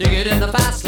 Dig it in the fast